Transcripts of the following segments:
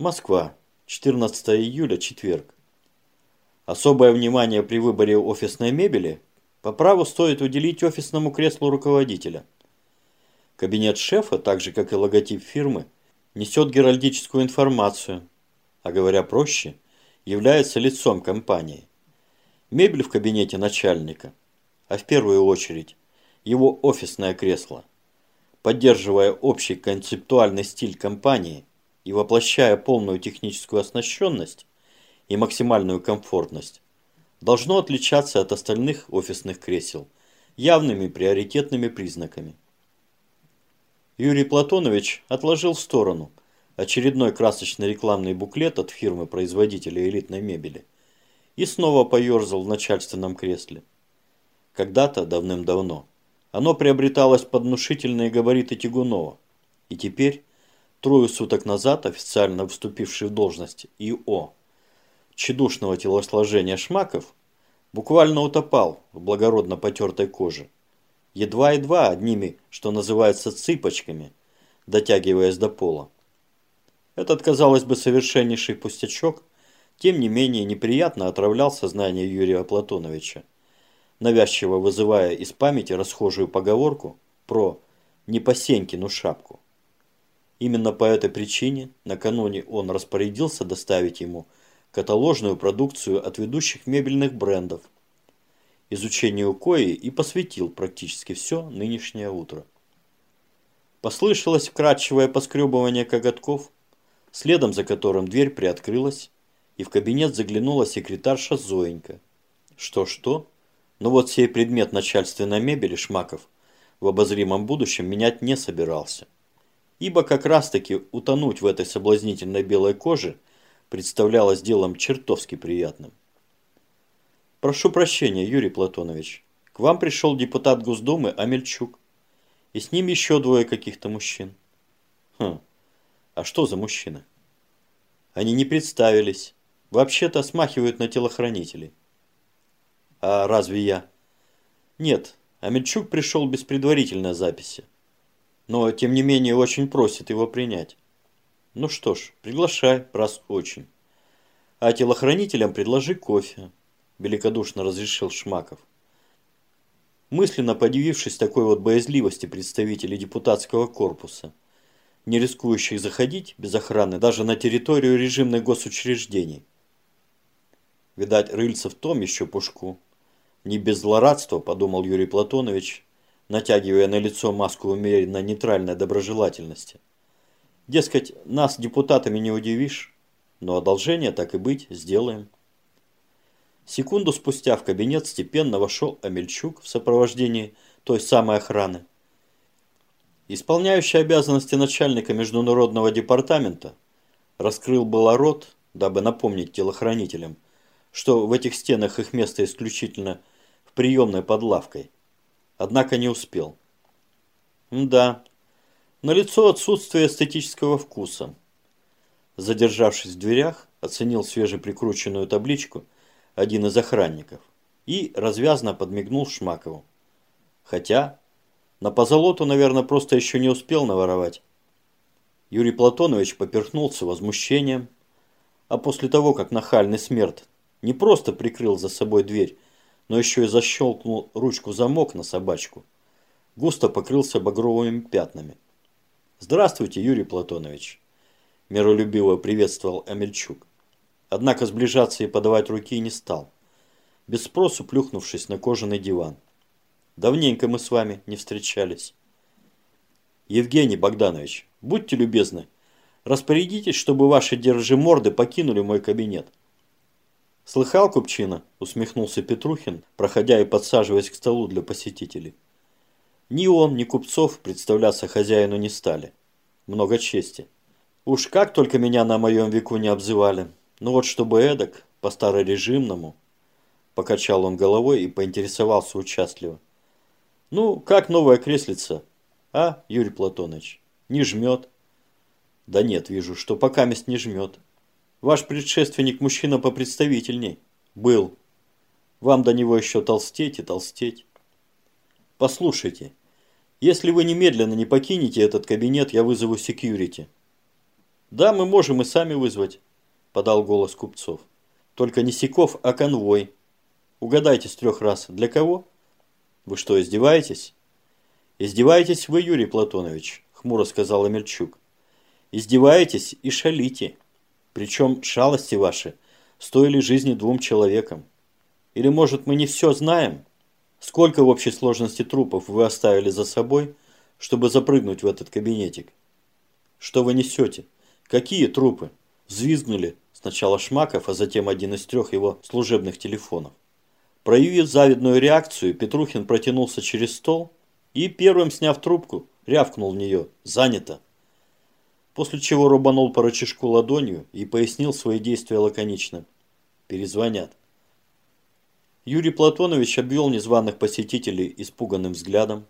Москва. 14 июля, четверг. Особое внимание при выборе офисной мебели по праву стоит уделить офисному креслу руководителя. Кабинет шефа, так же как и логотип фирмы, несет геральдическую информацию, а говоря проще, является лицом компании. Мебель в кабинете начальника, а в первую очередь его офисное кресло, поддерживая общий концептуальный стиль компании и воплощая полную техническую оснащенность и максимальную комфортность, должно отличаться от остальных офисных кресел явными приоритетными признаками. Юрий Платонович отложил в сторону очередной красочный рекламный буклет от фирмы-производителя элитной мебели и снова поерзал в начальственном кресле. Когда-то, давным-давно, оно приобреталось под внушительные габариты Тягунова, и теперь, трое суток назад, официально вступивший в должность ИО, тщедушного телосложения Шмаков, буквально утопал в благородно потертой коже. Едва-едва одними, что называется, цыпочками, дотягиваясь до пола. Этот, казалось бы, совершеннейший пустячок, тем не менее неприятно отравлял сознание Юрия Платоновича, навязчиво вызывая из памяти расхожую поговорку про «не по Сенькину шапку». Именно по этой причине накануне он распорядился доставить ему каталожную продукцию от ведущих мебельных брендов, изучению кои и посвятил практически все нынешнее утро. Послышалось вкрадчивое поскребывание коготков, следом за которым дверь приоткрылась, и в кабинет заглянула секретарша Зоенька. Что-что? Но вот сей предмет начальственной мебели Шмаков в обозримом будущем менять не собирался. Ибо как раз-таки утонуть в этой соблазнительной белой коже представлялось делом чертовски приятным. Прошу прощения, Юрий Платонович. К вам пришел депутат Госдумы Амельчук. И с ним еще двое каких-то мужчин. Хм, а что за мужчины? Они не представились. Вообще-то смахивают на телохранителей. А разве я? Нет, Амельчук пришел без предварительной записи. Но, тем не менее, очень просит его принять. Ну что ж, приглашай, раз очень. А телохранителям предложи кофе великодушно разрешил Шмаков. Мысленно подивившись такой вот боязливости представителей депутатского корпуса, не рискующих заходить без охраны даже на территорию режимных госучреждений. Видать, рыльца в том еще пушку. Не без злорадства, подумал Юрий Платонович, натягивая на лицо маску умеренно нейтральной доброжелательности. Дескать, нас депутатами не удивишь, но одолжение, так и быть, сделаем. Секунду спустя в кабинет степенно вошел Амельчук в сопровождении той самой охраны. Исполняющий обязанности начальника международного департамента раскрыл было рот, дабы напомнить телохранителям, что в этих стенах их место исключительно в приемной под лавкой. Однако не успел. Да, лицо отсутствие эстетического вкуса. Задержавшись в дверях, оценил свежеприкрученную табличку – один из охранников, и развязно подмигнул Шмакову. Хотя, на позолоту, наверное, просто еще не успел наворовать. Юрий Платонович поперхнулся возмущением, а после того, как нахальный смерть не просто прикрыл за собой дверь, но еще и защелкнул ручку замок на собачку, густо покрылся багровыми пятнами. «Здравствуйте, Юрий Платонович!» – миролюбиво приветствовал Амельчук. Однако сближаться и подавать руки не стал, без спросу плюхнувшись на кожаный диван. Давненько мы с вами не встречались. Евгений Богданович, будьте любезны, распорядитесь, чтобы ваши держиморды покинули мой кабинет. Слыхал, Купчина? Усмехнулся Петрухин, проходя и подсаживаясь к столу для посетителей. Ни он, ни Купцов представляться хозяину не стали. Много чести. Уж как только меня на моем веку не обзывали. Ну вот чтобы эдак, по старорежимному, покачал он головой и поинтересовался участливо. Ну, как новая креслица? А, Юрий Платонович, не жмет? Да нет, вижу, что пока мест не жмет. Ваш предшественник мужчина попредставительней. Был. Вам до него еще толстеть и толстеть. Послушайте, если вы немедленно не покинете этот кабинет, я вызову секьюрити. Да, мы можем и сами вызвать, подал голос купцов. Только не Сиков, а конвой. Угадайте с трех раз. Для кого? Вы что, издеваетесь? Издеваетесь вы, Юрий Платонович, хмуро сказал Амельчук. Издеваетесь и шалите. Причем шалости ваши стоили жизни двум человекам. Или, может, мы не все знаем? Сколько в общей сложности трупов вы оставили за собой, чтобы запрыгнуть в этот кабинетик? Что вы несете? Какие трупы? Взвизгнули сначала Шмаков, а затем один из трех его служебных телефонов. Проявив завидную реакцию, Петрухин протянулся через стол и, первым сняв трубку, рявкнул в нее «Занято!». После чего рубанул по рычажку ладонью и пояснил свои действия лаконично. «Перезвонят». Юрий Платонович обвел незваных посетителей испуганным взглядом.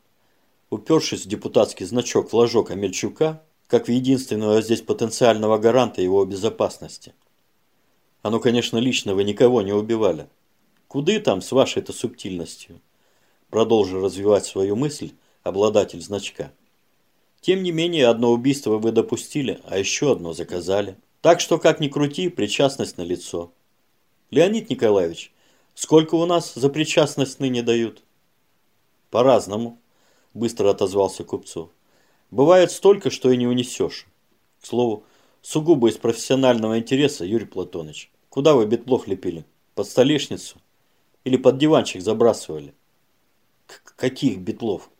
Упершись в депутатский значок флажок Амельчука, как в единственного здесь потенциального гаранта его безопасности. Ну, конечно, лично вы никого не убивали. Куды там с вашей-то субтильностью? Продолжил развивать свою мысль обладатель значка. Тем не менее, одно убийство вы допустили, а еще одно заказали. Так что, как ни крути, причастность на лицо. Леонид Николаевич, Сколько у нас за причастность ныне дают? По-разному, быстро отозвался купцу. Бывает столько, что и не унесешь. К слову, сугубо из профессионального интереса, Юрий Платоныч, куда вы бетлов лепили? Под столешницу? Или под диванчик забрасывали? К каких бетлов?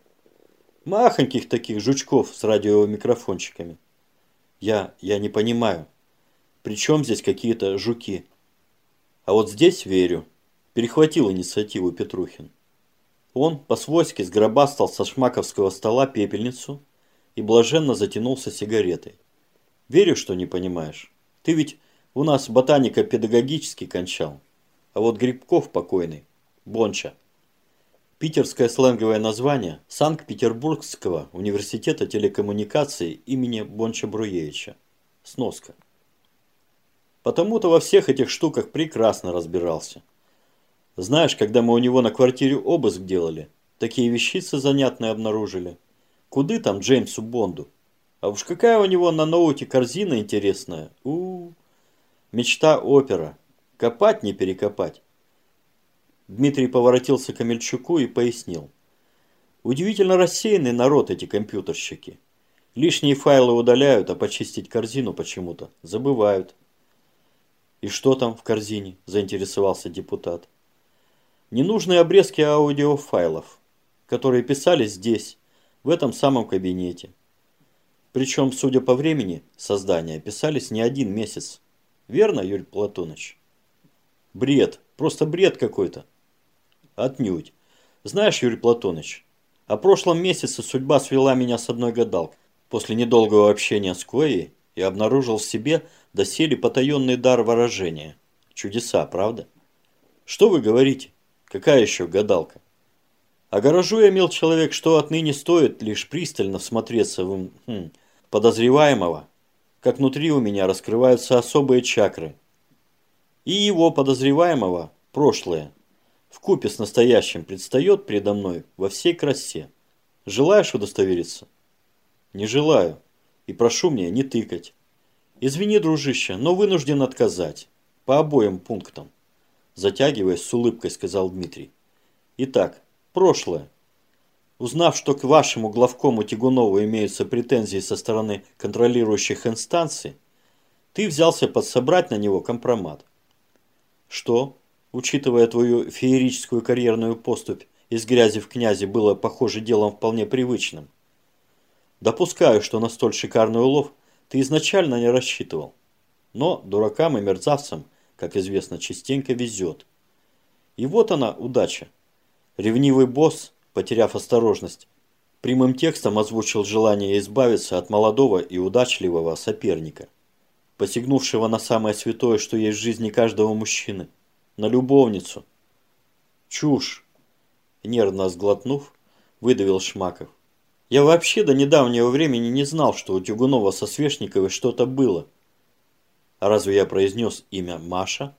Махоньких таких жучков с радиомикрофончиками. Я, я не понимаю. При чем здесь какие-то жуки? А вот здесь верю перехватил инициативу Петрухин. Он по-свойски сгробастал со шмаковского стола пепельницу и блаженно затянулся сигаретой. Верю, что не понимаешь. Ты ведь у нас ботаника педагогически кончал. А вот Грибков покойный, Бонча. Питерское сленговое название Санкт-Петербургского университета телекоммуникаций имени Бонча Бруевича. Сноска. Потому-то во всех этих штуках прекрасно разбирался. Знаешь, когда мы у него на квартире обыск делали, такие вещицы занятные обнаружили. Куды там Джеймсу Бонду? А уж какая у него на ноуте корзина интересная. У, -у, -у. Мечта опера. Копать не перекопать. Дмитрий поворотился к Амельчуку и пояснил. Удивительно рассеянный народ эти компьютерщики. Лишние файлы удаляют, а почистить корзину почему-то забывают. «И что там в корзине?» – заинтересовался депутат ненужные обрезки аудиофайлов, которые писались здесь, в этом самом кабинете. Причем, судя по времени создания, писались не один месяц. Верно, Юрий Платоныч? Бред, просто бред какой-то. Отнюдь. Знаешь, Юрий Платоныч, о прошлом месяце судьба свела меня с одной гадалкой. После недолгого общения с Коей я обнаружил в себе доселе потаенный дар выражения. Чудеса, правда? Что вы говорите? Какая еще гадалка? Гаражу я имел человек, что отныне стоит лишь пристально всмотреться в хм, подозреваемого, как внутри у меня раскрываются особые чакры. И его подозреваемого прошлое в купе с настоящим предстает передо мной во всей красе. Желаешь удостовериться? Не желаю. И прошу мне не тыкать. Извини, дружище, но вынужден отказать. По обоим пунктам. Затягиваясь с улыбкой, сказал Дмитрий. Итак, прошлое. Узнав, что к вашему главкому Тягунову имеются претензии со стороны контролирующих инстанций, ты взялся подсобрать на него компромат. Что, учитывая твою феерическую карьерную поступь из грязи в князи, было, похоже, делом вполне привычным? Допускаю, что на столь шикарный улов ты изначально не рассчитывал. Но дуракам и мерзавцам – как известно, частенько везет. И вот она, удача. Ревнивый босс, потеряв осторожность, прямым текстом озвучил желание избавиться от молодого и удачливого соперника, посягнувшего на самое святое, что есть в жизни каждого мужчины, на любовницу. Чушь! Нервно сглотнув, выдавил Шмаков. Я вообще до недавнего времени не знал, что у Тюгунова со Свешниковой что-то было – разве я произнес имя Маша?